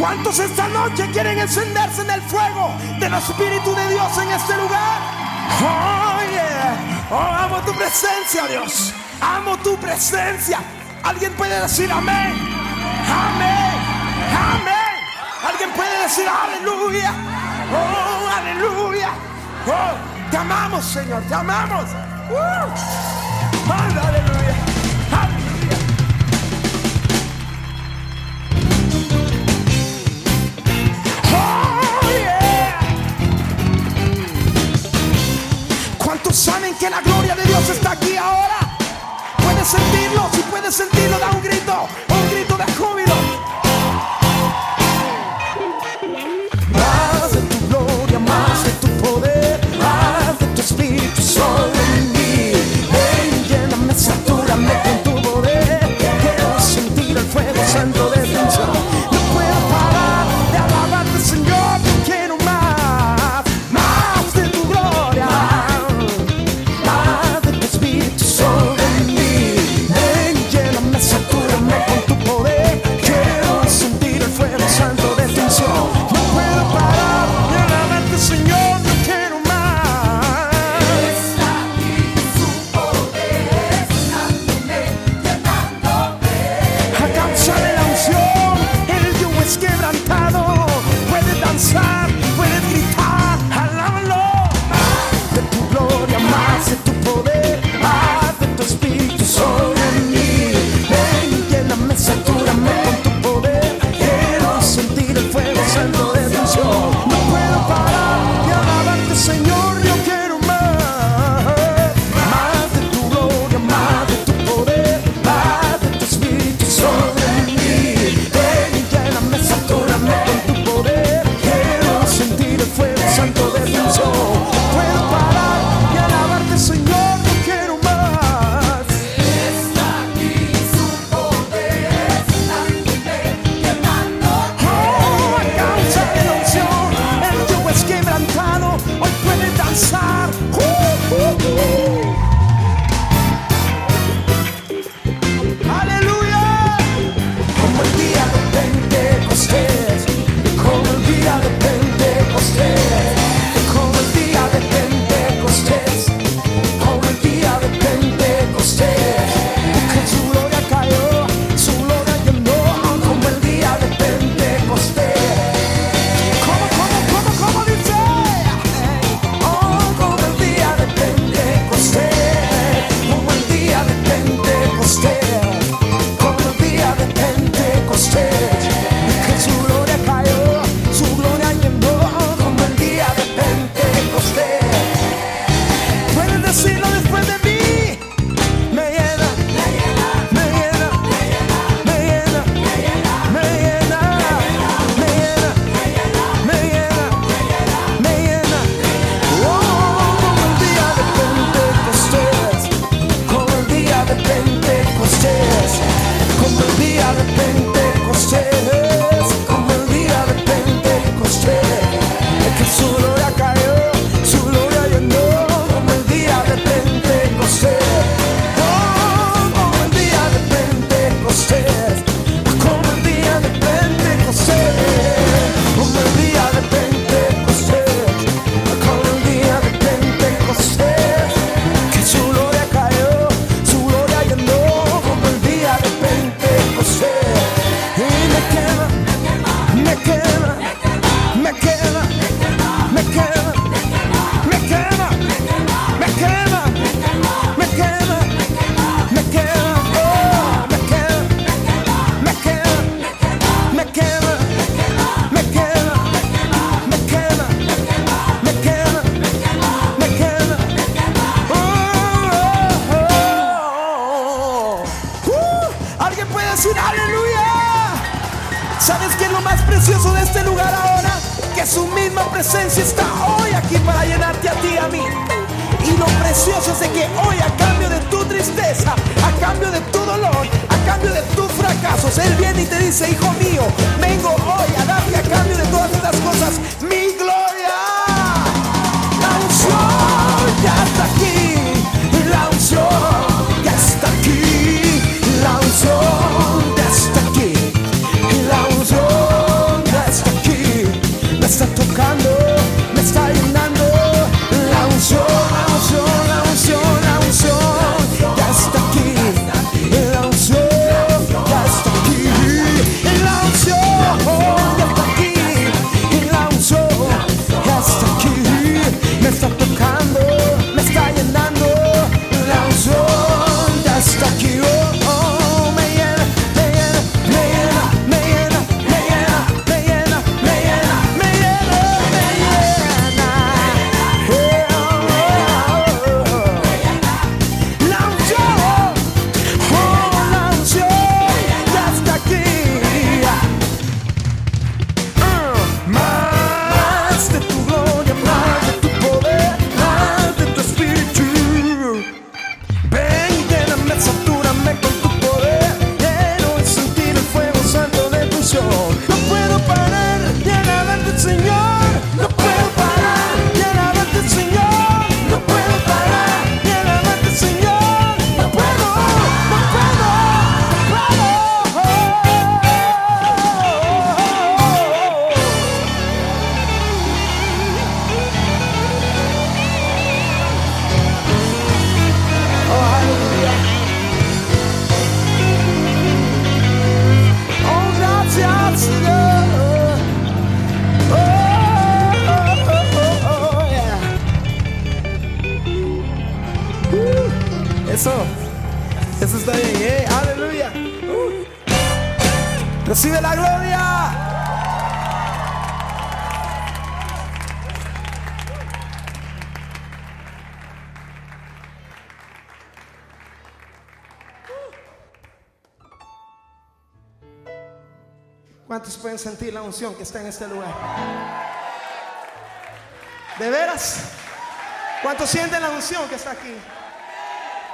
¿Cuántos esta noche quieren encenderse en el fuego del Espíritu de Dios en este lugar? Oh, yeah. Oh, amo tu presencia, Dios. Amo tu presencia. ¿Alguien puede decir amén? Amén. Amén. ¿Alguien puede decir aleluya? Oh, aleluya. Oh, te amamos, Señor. Te amamos. Uh. Oh, aleluya. ¿Cuántos saben que la gloria de Dios está aquí ahora? Puedes sentirlo, si puedes sentirlo, da un grito, un grito de júbilo. quebrantado. aleluya. ¿Sabes qué es lo más precioso de este lugar ahora? Que su misma presencia está hoy aquí para llenarte a ti y a mí. Y lo precioso es de que hoy a cambio de tu tristeza, a cambio de tu dolor, a cambio de tus fracasos, Él viene y te dice, hijo mío, vengo hoy Recibe la gloria. ¿Cuántos pueden sentir la unción que está en este lugar? ¿De veras? ¿Cuántos sienten la unción que está aquí?